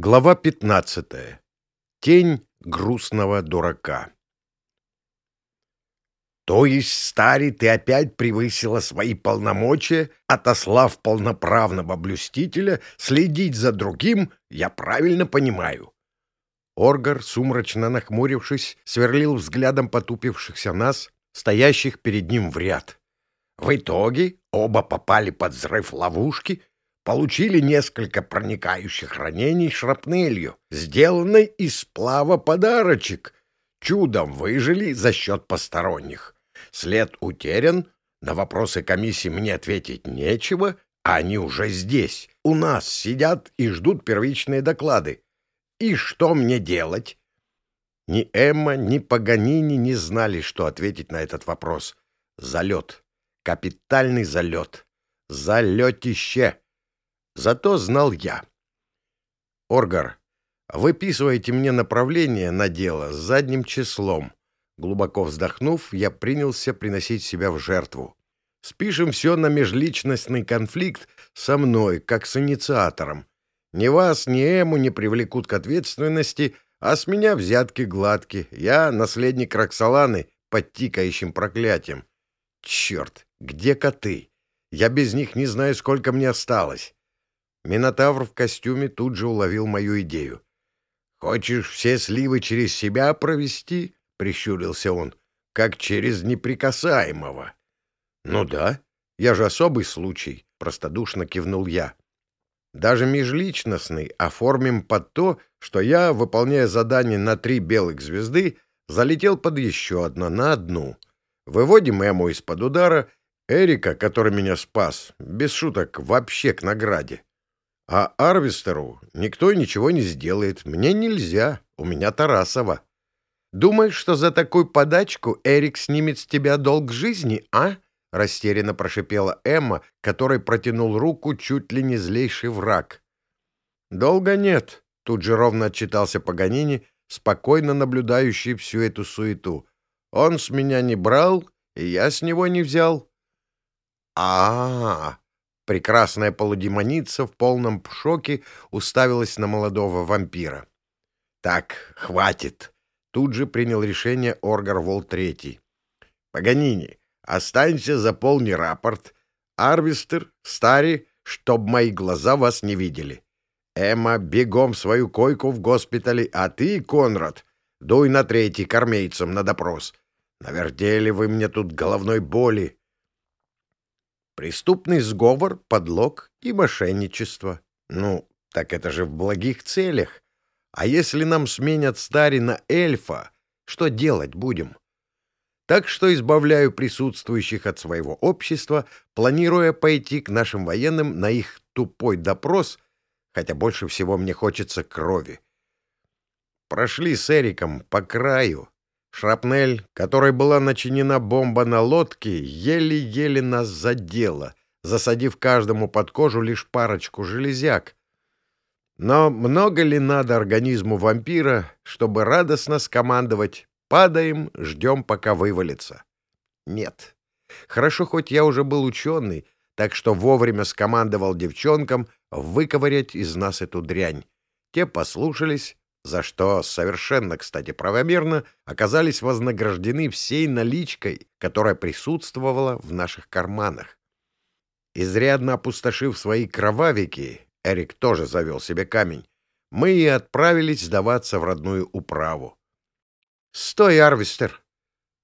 Глава 15. Тень грустного дурака. То есть, старый, ты опять превысила свои полномочия, отослав полноправного блюстителя следить за другим, я правильно понимаю. Оргар, сумрачно нахмурившись, сверлил взглядом потупившихся нас, стоящих перед ним в ряд. В итоге оба попали под взрыв ловушки — получили несколько проникающих ранений шрапнелью, сделанной из сплава подарочек. Чудом выжили за счет посторонних. След утерян, на вопросы комиссии мне ответить нечего, а они уже здесь, у нас сидят и ждут первичные доклады. И что мне делать? Ни Эмма, ни Паганини не знали, что ответить на этот вопрос. Залет. Капитальный залет. Залетище. Зато знал я. Оргар, выписывайте мне направление на дело с задним числом. Глубоко вздохнув, я принялся приносить себя в жертву. Спишем все на межличностный конфликт со мной, как с инициатором. Ни вас, ни Эму не привлекут к ответственности, а с меня взятки гладки. Я наследник Роксоланы под тикающим проклятием. Черт, где коты? Я без них не знаю, сколько мне осталось. Минотавр в костюме тут же уловил мою идею. «Хочешь все сливы через себя провести?» — прищурился он. «Как через неприкасаемого». «Ну да, я же особый случай», — простодушно кивнул я. «Даже межличностный оформим под то, что я, выполняя задание на три белых звезды, залетел под еще одно на одну. Выводим Эму из-под удара, Эрика, который меня спас, без шуток, вообще к награде. А Арвистеру никто ничего не сделает. Мне нельзя. У меня Тарасова. Думаешь, что за такую подачку Эрик снимет с тебя долг жизни, а? Растерянно прошипела Эмма, которой протянул руку чуть ли не злейший враг. Долго нет. Тут же ровно отчитался Паганини, спокойно наблюдающий всю эту суету. Он с меня не брал, и я с него не взял. А, -а, -а Прекрасная полудемоница в полном шоке уставилась на молодого вампира. «Так, хватит!» Тут же принял решение Оргар Вол Третий. «Паганини, останься, заполни рапорт. Арвистер, Стари, чтоб мои глаза вас не видели. Эмма, бегом свою койку в госпитале, а ты, Конрад, дуй на третий кормейцам на допрос. Навердели вы мне тут головной боли. Преступный сговор, подлог и мошенничество. Ну, так это же в благих целях. А если нам сменят Стари на эльфа, что делать будем? Так что избавляю присутствующих от своего общества, планируя пойти к нашим военным на их тупой допрос, хотя больше всего мне хочется крови. Прошли с Эриком по краю, Шрапнель, которой была начинена бомба на лодке, еле-еле нас задела, засадив каждому под кожу лишь парочку железяк. Но много ли надо организму вампира, чтобы радостно скомандовать «падаем, ждем, пока вывалится»? Нет. Хорошо, хоть я уже был ученый, так что вовремя скомандовал девчонкам выковырять из нас эту дрянь. Те послушались, за что совершенно, кстати, правомерно оказались вознаграждены всей наличкой, которая присутствовала в наших карманах. Изрядно опустошив свои кровавики, Эрик тоже завел себе камень, мы и отправились сдаваться в родную управу. «Стой, Арвистер!»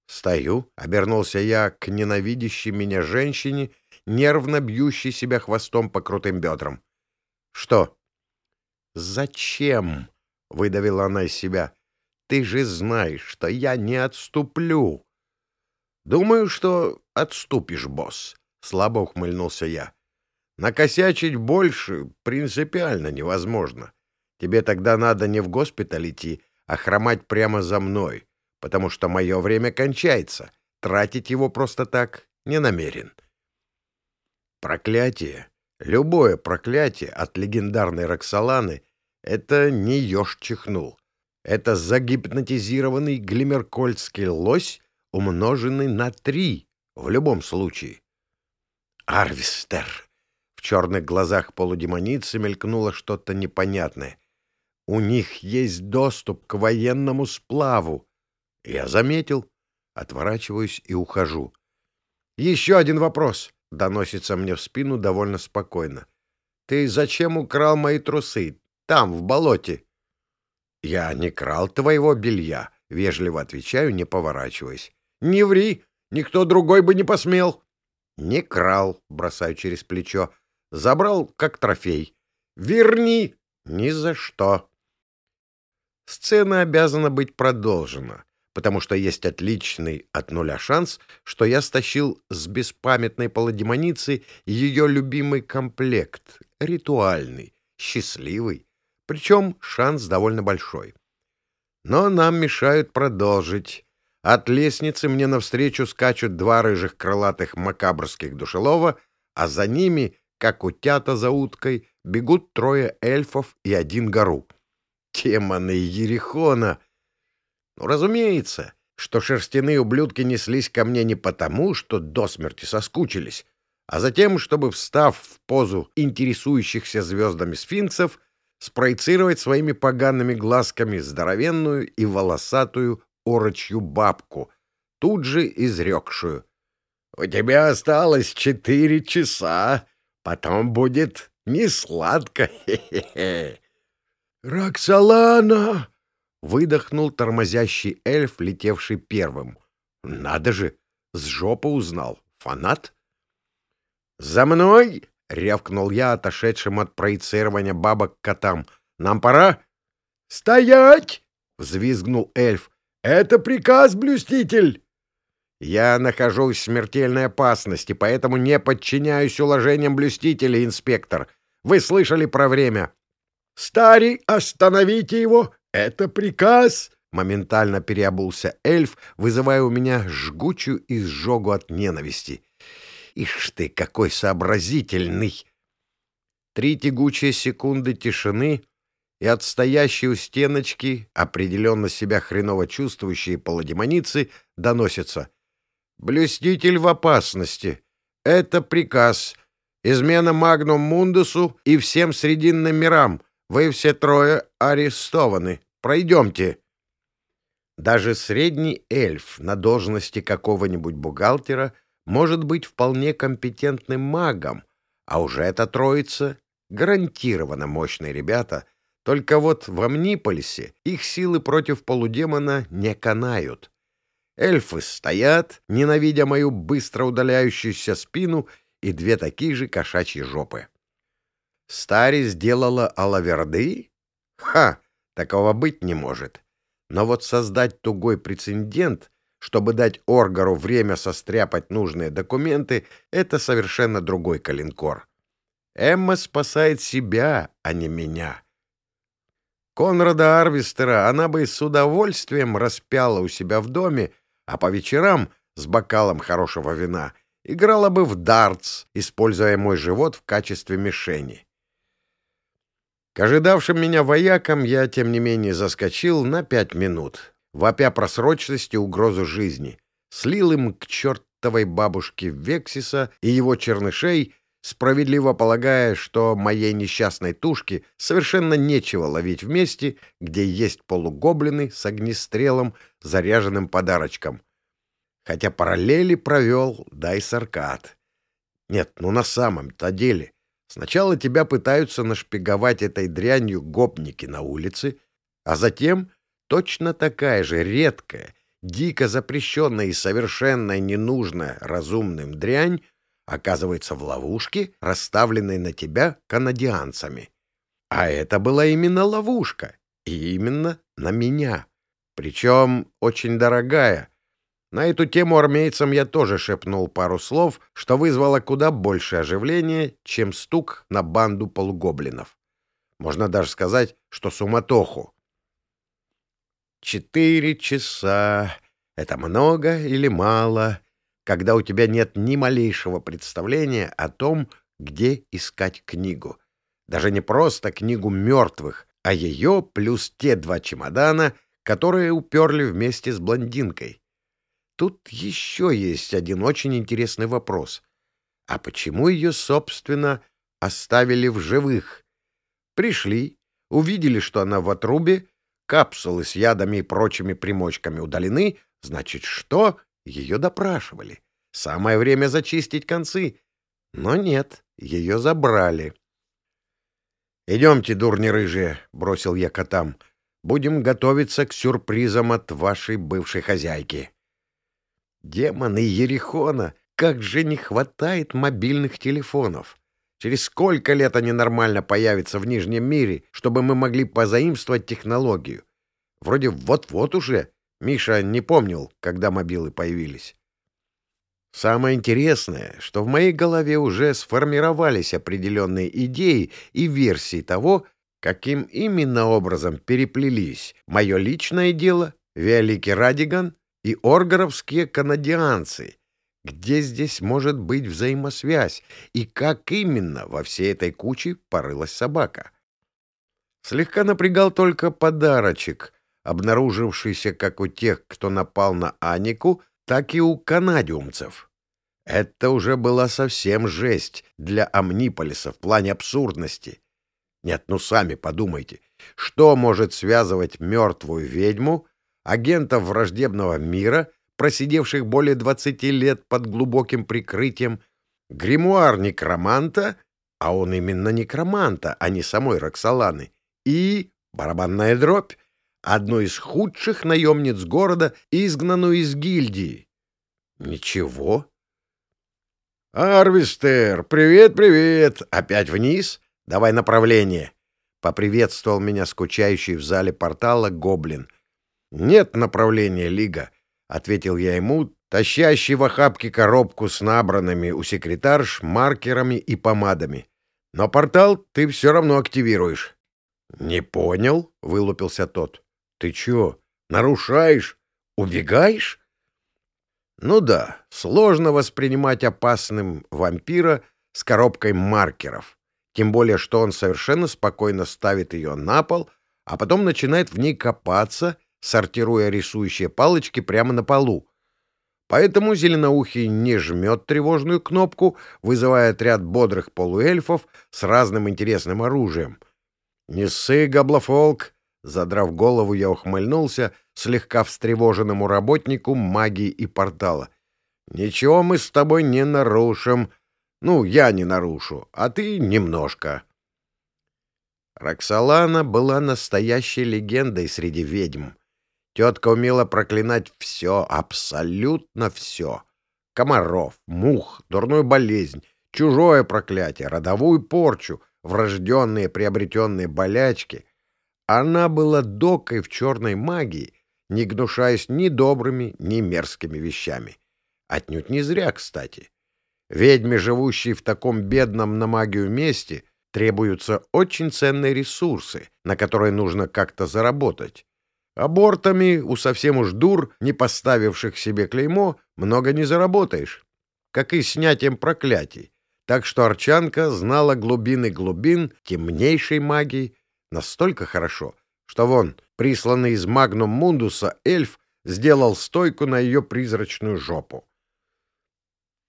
«Стою», — обернулся я к ненавидящей меня женщине, нервно бьющей себя хвостом по крутым бедрам. «Что?» «Зачем?» — выдавила она из себя. «Ты же знаешь, что я не отступлю». «Думаю, что отступишь, босс», — слабо ухмыльнулся я. «Накосячить больше принципиально невозможно. Тебе тогда надо не в госпиталь идти, а хромать прямо за мной, потому что мое время кончается. Тратить его просто так не намерен». Проклятие, любое проклятие от легендарной Роксоланы — это не еж чихнул. Это загипнотизированный глимеркольский лось, умноженный на три в любом случае. Арвистер! В черных глазах полудемоницы мелькнуло что-то непонятное. У них есть доступ к военному сплаву. Я заметил. Отворачиваюсь и ухожу. Еще один вопрос. Доносится мне в спину довольно спокойно. Ты зачем украл мои трусы? Там, в болоте. Я не крал твоего белья, вежливо отвечаю, не поворачиваясь. Не ври, никто другой бы не посмел. Не крал, бросаю через плечо. Забрал как трофей. Верни. Ни за что. Сцена обязана быть продолжена, потому что есть отличный от нуля шанс, что я стащил с беспамятной полудемоницы ее любимый комплект, ритуальный, счастливый, причем шанс довольно большой. Но нам мешают продолжить. От лестницы мне навстречу скачут два рыжих крылатых макабрских душелова, а за ними, как утята за уткой, бегут трое эльфов и один гору. Демоны Ерехона! Ну, разумеется, что шерстяные ублюдки неслись ко мне не потому, что до смерти соскучились, а затем, чтобы, встав в позу интересующихся звездами сфинксов, спроецировать своими погаными глазками здоровенную и волосатую орочью бабку, тут же изрекшую. — У тебя осталось четыре часа, потом будет не сладко. Хе-хе-хе. Роксолана! выдохнул тормозящий эльф, летевший первым. Надо же, с жопы узнал. Фанат? За мной! Рявкнул я, отошедшим от проецирования бабок котам. Нам пора? Стоять! взвизгнул эльф. Это приказ, блюститель! Я нахожусь в смертельной опасности, поэтому не подчиняюсь уложениям блюстителя, инспектор. Вы слышали про время. Старий, остановите его! Это приказ! Моментально переобулся эльф, вызывая у меня жгучую изжогу от ненависти. Ишь ты, какой сообразительный! Три тягучие секунды тишины, и от стоящей у стеночки, определенно себя хреново чувствующие полудемоницы, доносится. «Блюститель в опасности. Это приказ. Измена Магнум Мундусу и всем Срединным мирам. Вы все трое арестованы. Пройдемте. Даже средний эльф на должности какого-нибудь бухгалтера может быть вполне компетентным магом, а уже эта троица гарантированно мощные ребята, только вот в Амниполисе их силы против полудемона не канают. Эльфы стоят, ненавидя мою быстро удаляющуюся спину и две такие же кошачьи жопы. Стари сделала Алаверды? Ха! Такого быть не может. Но вот создать тугой прецедент, чтобы дать Оргару время состряпать нужные документы, это совершенно другой калинкор. Эмма спасает себя, а не меня. Конрада Арвистера она бы с удовольствием распяла у себя в доме, а по вечерам с бокалом хорошего вина играла бы в дартс, используя мой живот в качестве мишени. К ожидавшим меня воякам я, тем не менее, заскочил на пять минут, вопя просрочности угрозу жизни, слил им к чертовой бабушке Вексиса и его чернышей, справедливо полагая, что моей несчастной тушке совершенно нечего ловить вместе, где есть полугоблины с огнестрелом, заряженным подарочком. Хотя параллели провел дай саркат. Нет, ну на самом-то деле, Сначала тебя пытаются нашпиговать этой дрянью гопники на улице, а затем точно такая же редкая, дико запрещенная и совершенно ненужная разумным дрянь оказывается в ловушке, расставленной на тебя канадианцами. А это была именно ловушка, и именно на меня. Причем очень дорогая, на эту тему армейцам я тоже шепнул пару слов, что вызвало куда больше оживления, чем стук на банду полугоблинов. Можно даже сказать, что суматоху. Четыре часа. Это много или мало, когда у тебя нет ни малейшего представления о том, где искать книгу. Даже не просто книгу мертвых, а ее плюс те два чемодана, которые уперли вместе с блондинкой. Тут еще есть один очень интересный вопрос. А почему ее, собственно, оставили в живых? Пришли, увидели, что она в отрубе, капсулы с ядами и прочими примочками удалены, значит, что? Ее допрашивали. Самое время зачистить концы. Но нет, ее забрали. «Идемте, дурни рыжие», — бросил я котам. «Будем готовиться к сюрпризам от вашей бывшей хозяйки». Демоны Ерихона, как же не хватает мобильных телефонов! Через сколько лет они нормально появятся в Нижнем мире, чтобы мы могли позаимствовать технологию? Вроде вот-вот уже. Миша не помнил, когда мобилы появились. Самое интересное, что в моей голове уже сформировались определенные идеи и версии того, каким именно образом переплелись мое личное дело, Великий Радиган и оргоровские канадианцы. Где здесь может быть взаимосвязь и как именно во всей этой куче порылась собака? Слегка напрягал только подарочек, обнаружившийся как у тех, кто напал на Анику, так и у канадиумцев. Это уже была совсем жесть для Амниполиса в плане абсурдности. Нет, ну сами подумайте, что может связывать мертвую ведьму, агентов враждебного мира, просидевших более двадцати лет под глубоким прикрытием, гримуар некроманта, а он именно некроманта, а не самой Роксоланы, и барабанная дробь, одну из худших наемниц города, изгнанную из гильдии. Ничего. «Арвистер, привет-привет! Опять вниз? Давай направление!» Поприветствовал меня скучающий в зале портала гоблин. «Нет направления, Лига», — ответил я ему, тащащий в охапке коробку с набранными у секретарш маркерами и помадами. «Но портал ты все равно активируешь». «Не понял?» — вылупился тот. Ты чё, нарушаешь? Убегаешь? Ну да, сложно воспринимать опасным вампира с коробкой маркеров. Тем более, что он совершенно спокойно ставит ее на пол, а потом начинает в ней копаться, сортируя рисующие палочки прямо на полу. Поэтому Зеленоухий не жмет тревожную кнопку, вызывая отряд бодрых полуэльфов с разным интересным оружием. «Не ссы, Габлофолк, Задрав голову, я ухмыльнулся слегка встревоженному работнику магии и портала. «Ничего мы с тобой не нарушим. Ну, я не нарушу, а ты немножко». Роксолана была настоящей легендой среди ведьм. Тетка умела проклинать все, абсолютно все. Комаров, мух, дурную болезнь, чужое проклятие, родовую порчу, врожденные приобретенные болячки — она была докой в черной магии, не гнушаясь ни добрыми, ни мерзкими вещами. Отнюдь не зря, кстати. Ведьме, живущей в таком бедном на магию месте, требуются очень ценные ресурсы, на которые нужно как-то заработать. Абортами у совсем уж дур, не поставивших себе клеймо, много не заработаешь, как и снятием проклятий. Так что Арчанка знала глубины глубин темнейшей магии Настолько хорошо, что вон, присланный из Магнум Мундуса, эльф сделал стойку на ее призрачную жопу.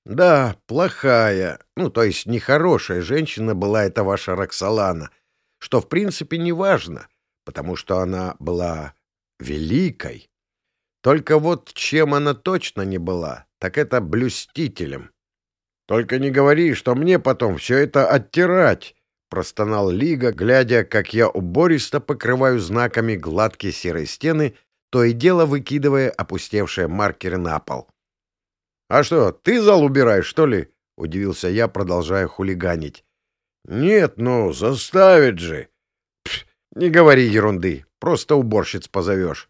Да, плохая, ну, то есть нехорошая женщина была эта ваша Роксолана, что, в принципе, не важно, потому что она была великой. Только вот чем она точно не была, так это блюстителем. Только не говори, что мне потом все это оттирать, — простонал Лига, глядя, как я убористо покрываю знаками гладкие серые стены, то и дело выкидывая опустевшие маркеры на пол. — А что, ты зал убираешь, что ли? — удивился я, продолжая хулиганить. — Нет, ну, заставит же. Не говори ерунды, просто уборщиц позовешь.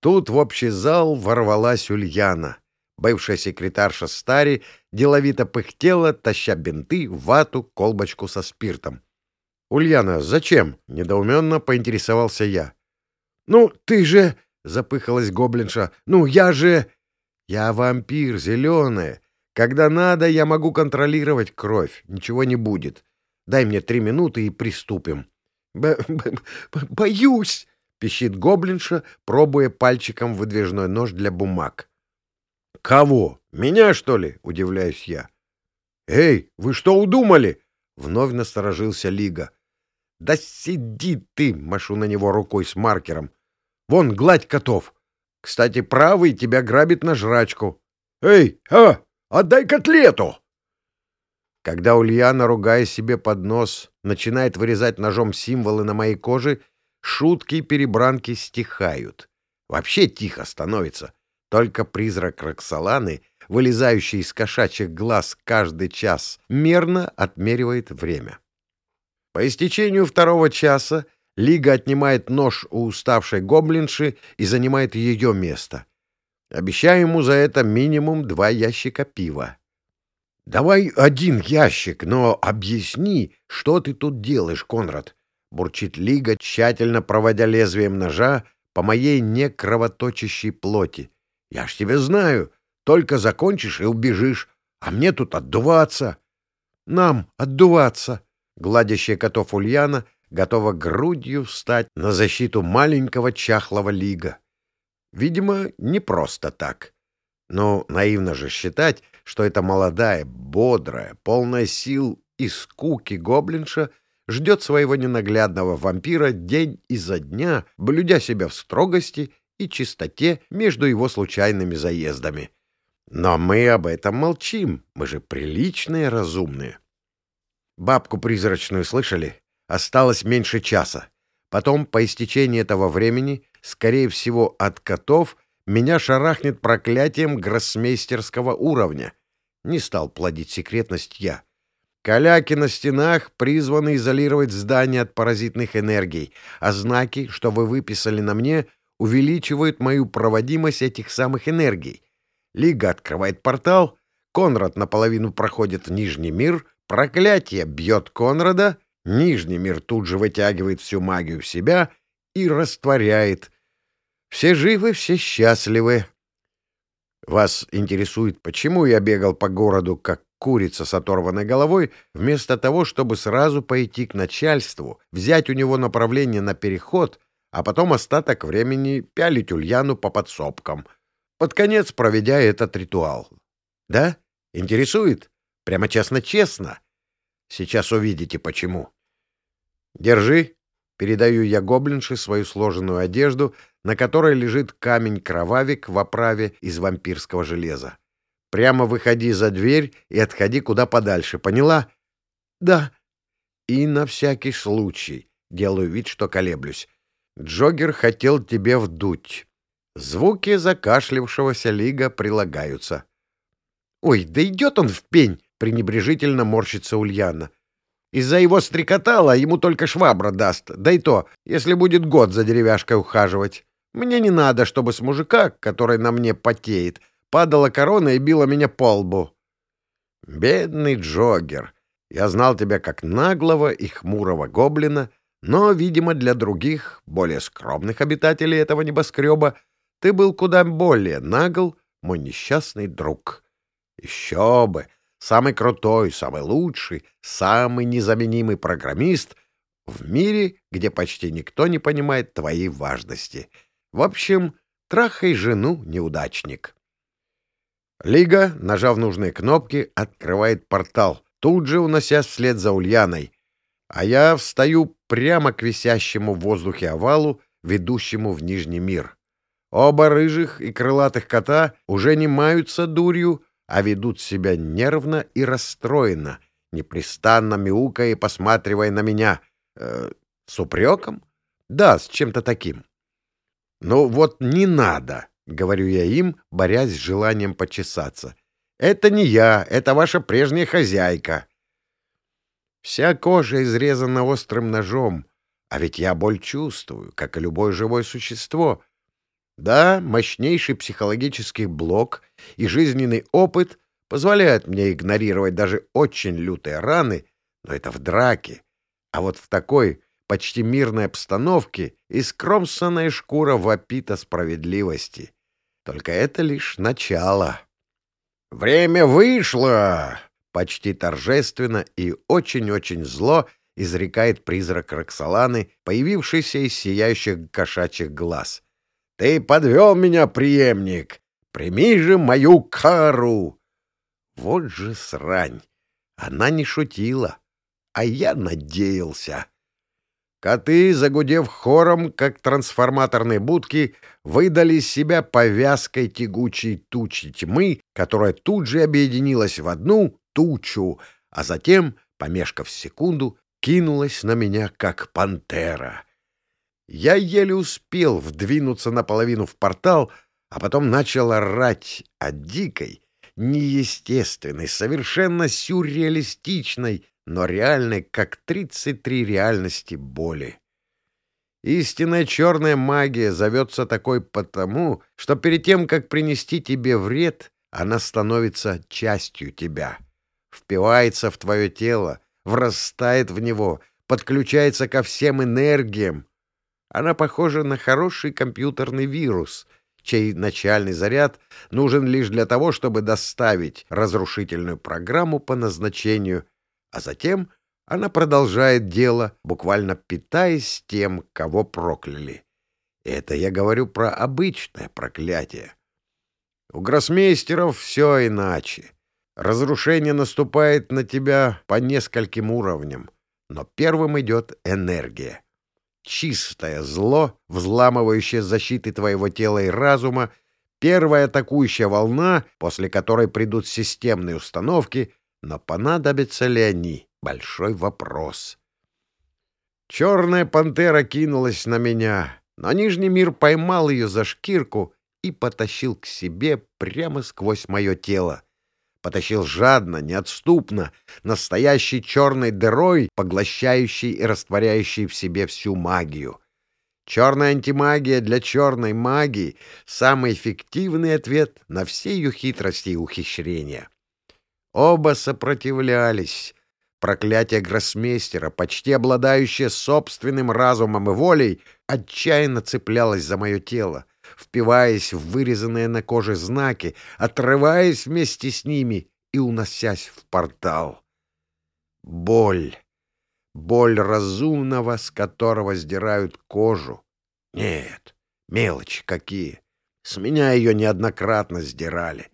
Тут в общий зал ворвалась Ульяна. Бывшая секретарша Стари деловито пыхтела, таща бинты, вату, колбочку со спиртом. — Ульяна, зачем? — недоуменно поинтересовался я. — Ну, ты же... — запыхалась гоблинша. — Ну, я же... — Я вампир, зеленая. Когда надо, я могу контролировать кровь. Ничего не будет. Дай мне три минуты и приступим. Б -б — Боюсь! — пищит гоблинша, пробуя пальчиком выдвижной нож для бумаг. «Кого? Меня, что ли?» — удивляюсь я. «Эй, вы что удумали?» — вновь насторожился Лига. Да сиди ты, машу на него рукой с маркером. Вон, гладь котов. Кстати, правый тебя грабит на жрачку. Эй, а, отдай котлету! Когда Ульяна, ругая себе под нос, начинает вырезать ножом символы на моей коже, шутки и перебранки стихают. Вообще тихо становится. Только призрак Роксоланы, вылезающий из кошачьих глаз каждый час, мерно отмеривает время. По истечению второго часа Лига отнимает нож у уставшей гоблинши и занимает ее место. Обещаю ему за это минимум два ящика пива. — Давай один ящик, но объясни, что ты тут делаешь, Конрад? — бурчит Лига, тщательно проводя лезвием ножа по моей некровоточащей плоти. — Я ж тебя знаю. Только закончишь и убежишь. А мне тут отдуваться. — Нам отдуваться. Гладящая котов Ульяна готова грудью встать на защиту маленького чахлого лига. Видимо, не просто так. Но наивно же считать, что эта молодая, бодрая, полная сил и скуки гоблинша ждет своего ненаглядного вампира день изо дня, блюдя себя в строгости и чистоте между его случайными заездами. Но мы об этом молчим, мы же приличные, разумные. Бабку призрачную слышали? Осталось меньше часа. Потом, по истечении этого времени, скорее всего, от котов, меня шарахнет проклятием гроссмейстерского уровня. Не стал плодить секретность я. Каляки на стенах призваны изолировать здание от паразитных энергий, а знаки, что вы выписали на мне, увеличивают мою проводимость этих самых энергий. Лига открывает портал, Конрад наполовину проходит в Нижний мир — Проклятие бьет Конрада, Нижний мир тут же вытягивает всю магию в себя и растворяет. Все живы, все счастливы. Вас интересует, почему я бегал по городу, как курица с оторванной головой, вместо того, чтобы сразу пойти к начальству, взять у него направление на переход, а потом остаток времени пялить Ульяну по подсобкам, под конец проведя этот ритуал. Да? Интересует? Прямо честно-честно. Сейчас увидите, почему. Держи. Передаю я гоблинше свою сложенную одежду, на которой лежит камень-кровавик в оправе из вампирского железа. Прямо выходи за дверь и отходи куда подальше, поняла? Да. И на всякий случай. Делаю вид, что колеблюсь. Джогер хотел тебе вдуть. Звуки закашлившегося лига прилагаются. Ой, да идет он в пень! — пренебрежительно морщится Ульяна. «Из-за его стрекотала ему только швабра даст, да и то, если будет год за деревяшкой ухаживать. Мне не надо, чтобы с мужика, который на мне потеет, падала корона и била меня по лбу». «Бедный Джогер, я знал тебя как наглого и хмурого гоблина, но, видимо, для других, более скромных обитателей этого небоскреба, ты был куда более нагл, мой несчастный друг. Еще бы! самый крутой, самый лучший, самый незаменимый программист в мире, где почти никто не понимает твоей важности. В общем, трахай жену, неудачник. Лига, нажав нужные кнопки, открывает портал, тут же уносясь вслед за Ульяной, а я встаю прямо к висящему в воздухе овалу, ведущему в Нижний мир. Оба рыжих и крылатых кота уже не маются дурью, а ведут себя нервно и расстроенно, непрестанно мяукая и посматривая на меня. Э, с упреком? Да, с чем-то таким. «Ну вот не надо», — говорю я им, борясь с желанием почесаться. «Это не я, это ваша прежняя хозяйка». Вся кожа изрезана острым ножом, а ведь я боль чувствую, как и любое живое существо — да, мощнейший психологический блок и жизненный опыт позволяют мне игнорировать даже очень лютые раны, но это в драке. А вот в такой почти мирной обстановке искромсанная шкура вопит о справедливости. Только это лишь начало. «Время вышло!» — почти торжественно и очень-очень зло изрекает призрак Роксоланы, появившийся из сияющих кошачьих глаз — ты подвел меня, преемник! Прими же мою кару!» Вот же срань! Она не шутила, а я надеялся. Коты, загудев хором, как трансформаторные будки, выдали себя повязкой тягучей тучи тьмы, которая тут же объединилась в одну тучу, а затем, помешкав секунду, кинулась на меня, как пантера. Я еле успел вдвинуться наполовину в портал, а потом начал орать от дикой, неестественной, совершенно сюрреалистичной, но реальной, как 33 реальности боли. Истинная черная магия зовется такой потому, что перед тем, как принести тебе вред, она становится частью тебя, впивается в твое тело, врастает в него, подключается ко всем энергиям. Она похожа на хороший компьютерный вирус, чей начальный заряд нужен лишь для того, чтобы доставить разрушительную программу по назначению, а затем она продолжает дело, буквально питаясь тем, кого прокляли. Это я говорю про обычное проклятие. У гроссмейстеров все иначе. Разрушение наступает на тебя по нескольким уровням, но первым идет энергия чистое зло, взламывающее защиты твоего тела и разума, первая атакующая волна, после которой придут системные установки, но понадобятся ли они — большой вопрос. Черная пантера кинулась на меня, но Нижний мир поймал ее за шкирку и потащил к себе прямо сквозь мое тело потащил жадно, неотступно, настоящей черной дырой, поглощающей и растворяющей в себе всю магию. Черная антимагия для черной магии — самый эффективный ответ на все ее хитрости и ухищрения. Оба сопротивлялись. Проклятие гроссмейстера, почти обладающее собственным разумом и волей, отчаянно цеплялось за мое тело — впиваясь в вырезанные на коже знаки, отрываясь вместе с ними и уносясь в портал. Боль. Боль разумного, с которого сдирают кожу. Нет, мелочи какие. С меня ее неоднократно сдирали.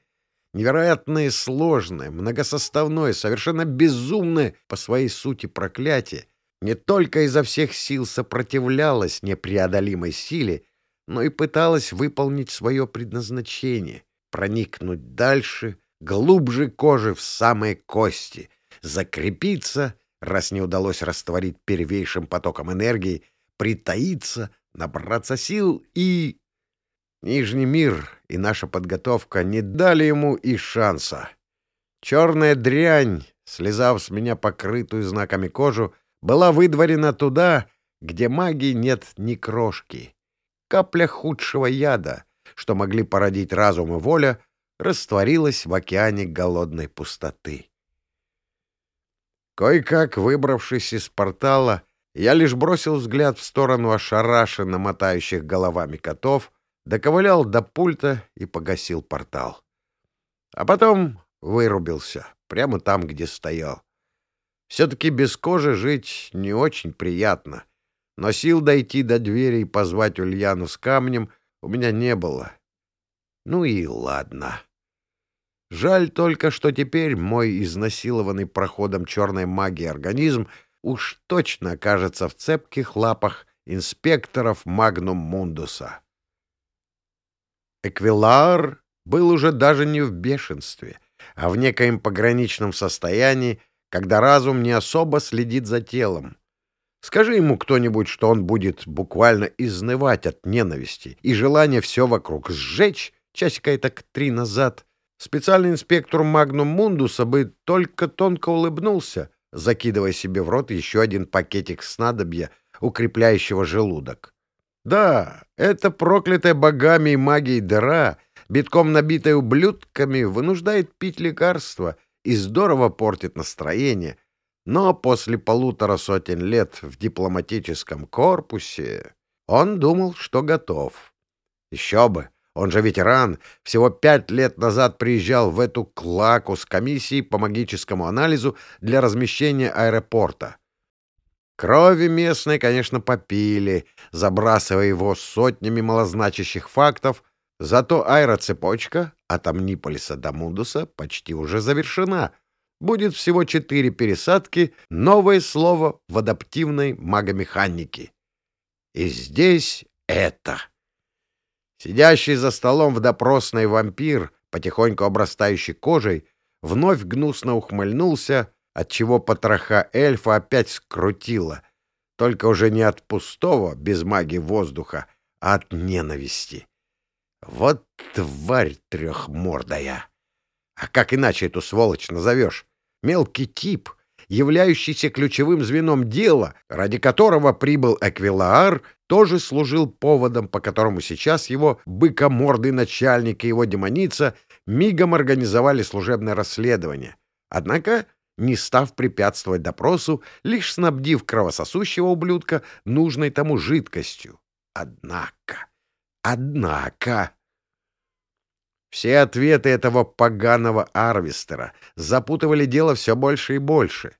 Невероятное сложное, многосоставное, совершенно безумное по своей сути проклятие не только изо всех сил сопротивлялось непреодолимой силе, но и пыталась выполнить свое предназначение — проникнуть дальше, глубже кожи в самые кости, закрепиться, раз не удалось растворить первейшим потоком энергии, притаиться, набраться сил и... Нижний мир и наша подготовка не дали ему и шанса. Черная дрянь, слезав с меня покрытую знаками кожу, была выдворена туда, где магии нет ни крошки капля худшего яда, что могли породить разум и воля, растворилась в океане голодной пустоты. Кое-как, выбравшись из портала, я лишь бросил взгляд в сторону ошарашенно мотающих головами котов, доковылял до пульта и погасил портал. А потом вырубился, прямо там, где стоял. Все-таки без кожи жить не очень приятно — но сил дойти до двери и позвать Ульяну с камнем у меня не было. Ну и ладно. Жаль только, что теперь мой изнасилованный проходом черной магии организм уж точно окажется в цепких лапах инспекторов Магнум Мундуса. Эквилар был уже даже не в бешенстве, а в некоем пограничном состоянии, когда разум не особо следит за телом. Скажи ему кто-нибудь, что он будет буквально изнывать от ненависти и желания все вокруг сжечь, часика так три назад. Специальный инспектор Магнум Мундуса бы только тонко улыбнулся, закидывая себе в рот еще один пакетик снадобья, укрепляющего желудок. Да, это проклятая богами и магией дыра, битком набитая ублюдками, вынуждает пить лекарства и здорово портит настроение, но после полутора сотен лет в дипломатическом корпусе он думал, что готов. Еще бы, он же ветеран, всего пять лет назад приезжал в эту клаку с комиссией по магическому анализу для размещения аэропорта. Крови местные, конечно, попили, забрасывая его сотнями малозначащих фактов, зато аэроцепочка от Амниполиса до Мундуса почти уже завершена — будет всего четыре пересадки, новое слово в адаптивной магомеханике. И здесь это. Сидящий за столом в допросной вампир, потихоньку обрастающий кожей, вновь гнусно ухмыльнулся, отчего потроха эльфа опять скрутило, только уже не от пустого, без магии воздуха, а от ненависти. Вот тварь трехмордая! А как иначе эту сволочь назовешь? Мелкий тип, являющийся ключевым звеном дела, ради которого прибыл Эквилаар, тоже служил поводом, по которому сейчас его быкомордый начальник и его демоница мигом организовали служебное расследование. Однако, не став препятствовать допросу, лишь снабдив кровососущего ублюдка нужной тому жидкостью. Однако, однако... Все ответы этого поганого Арвистера запутывали дело все больше и больше.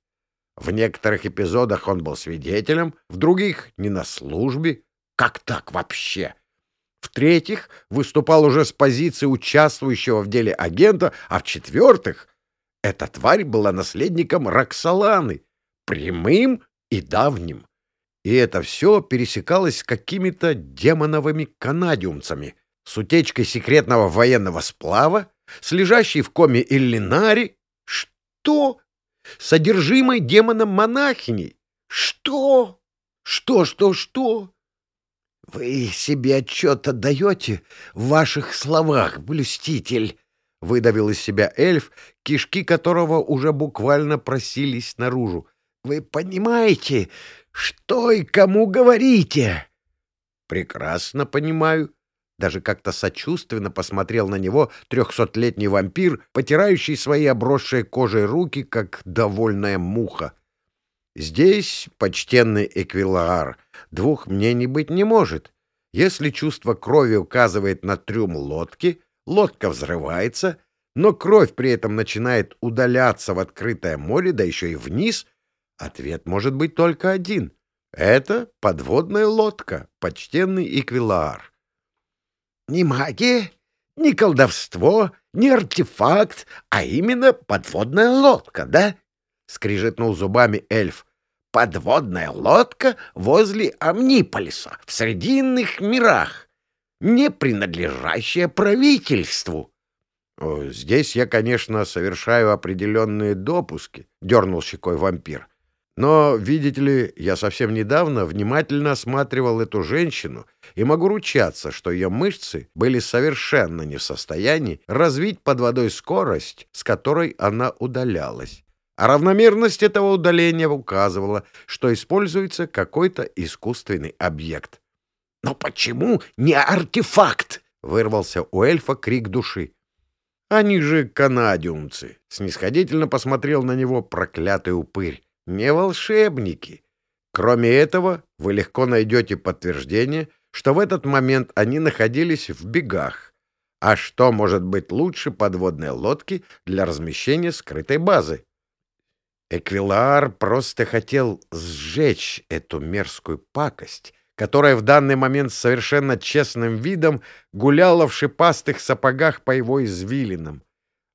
В некоторых эпизодах он был свидетелем, в других — не на службе. Как так вообще? В-третьих, выступал уже с позиции участвующего в деле агента, а в-четвертых, эта тварь была наследником Роксоланы, прямым и давним. И это все пересекалось с какими-то демоновыми канадиумцами — с утечкой секретного военного сплава, с лежащей в коме Иллинари. Что? Содержимой демоном монахиней? Что? Что, что, что? Вы себе отчет отдаете в ваших словах, блюститель? Выдавил из себя эльф, кишки которого уже буквально просились наружу. Вы понимаете, что и кому говорите? Прекрасно понимаю, даже как-то сочувственно посмотрел на него трехсотлетний вампир, потирающий свои обросшие кожей руки, как довольная муха. Здесь, почтенный эквилаар, двух мнений быть не может. Если чувство крови указывает на трюм лодки, лодка взрывается, но кровь при этом начинает удаляться в открытое море, да еще и вниз, ответ может быть только один. Это подводная лодка, почтенный эквилаар. Не магия, не колдовство, не артефакт, а именно подводная лодка, да? — скрижетнул зубами эльф. Подводная лодка возле Амниполиса, в Срединных мирах, не принадлежащая правительству. — Здесь я, конечно, совершаю определенные допуски, — дернул щекой вампир. Но, видите ли, я совсем недавно внимательно осматривал эту женщину и могу ручаться, что ее мышцы были совершенно не в состоянии развить под водой скорость, с которой она удалялась. А равномерность этого удаления указывала, что используется какой-то искусственный объект. «Но почему не артефакт?» — вырвался у эльфа крик души. «Они же канадиумцы!» — снисходительно посмотрел на него проклятый упырь не волшебники. Кроме этого, вы легко найдете подтверждение, что в этот момент они находились в бегах. А что может быть лучше подводной лодки для размещения скрытой базы? Эквилар просто хотел сжечь эту мерзкую пакость, которая в данный момент с совершенно честным видом гуляла в шипастых сапогах по его извилинам.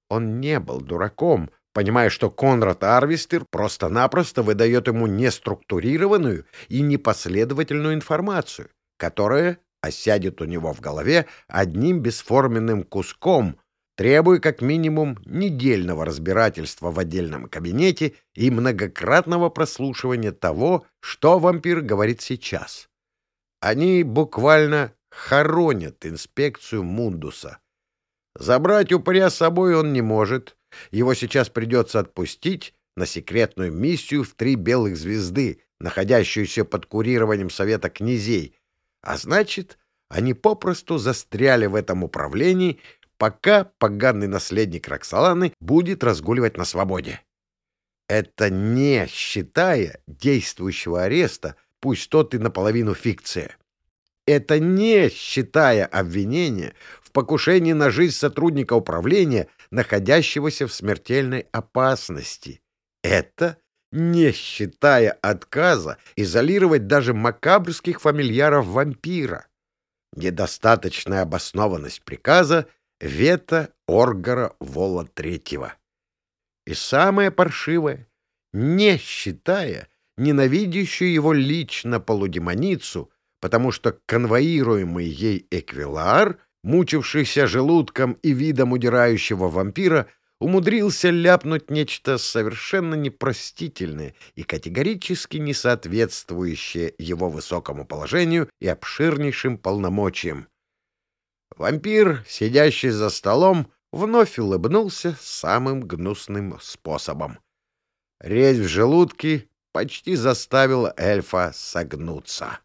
Он не был дураком, понимая, что Конрад Арвистер просто-напросто выдает ему неструктурированную и непоследовательную информацию, которая осядет у него в голове одним бесформенным куском, требуя как минимум недельного разбирательства в отдельном кабинете и многократного прослушивания того, что вампир говорит сейчас. Они буквально хоронят инспекцию Мундуса. Забрать упыря с собой он не может, его сейчас придется отпустить на секретную миссию в три белых звезды, находящуюся под курированием Совета князей, а значит, они попросту застряли в этом управлении, пока поганый наследник Роксоланы будет разгуливать на свободе. Это не считая действующего ареста, пусть тот и наполовину фикция. Это не считая обвинения в покушении на жизнь сотрудника управления, находящегося в смертельной опасности. Это не считая отказа изолировать даже макабрских фамильяров вампира. Недостаточная обоснованность приказа — вето Оргара Вола Третьего. И самое паршивое, не считая ненавидящую его лично полудемоницу, потому что конвоируемый ей эквилар, мучившийся желудком и видом удирающего вампира, умудрился ляпнуть нечто совершенно непростительное и категорически не соответствующее его высокому положению и обширнейшим полномочиям. Вампир, сидящий за столом, вновь улыбнулся самым гнусным способом. Резь в желудке почти заставила эльфа согнуться.